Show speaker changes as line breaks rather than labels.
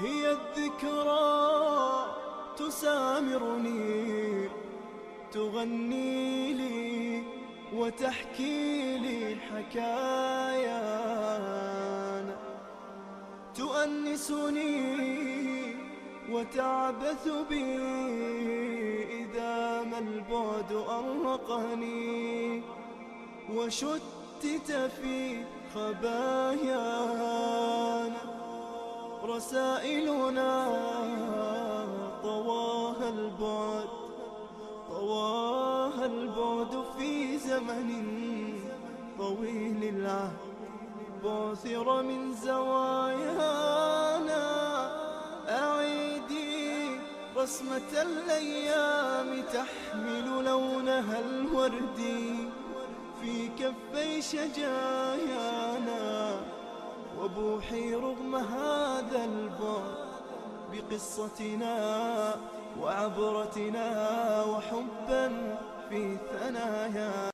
هي الذكرى تسامرني تغني لي وتحكي لي حكايانا تؤنسني وتعبث بي إذا ما البعد أرقني وشتت في خبايانا رسائلنا طواها البعد طواها البعد في زمن طويل العهد. بعثر من زوايانا أعيدي رسمة الأيام تحمل لونها الوردي في كفي شجايانا وبوحي رغم هذا البعد بقصتنا وعبرتنا وحبا في ثنايا.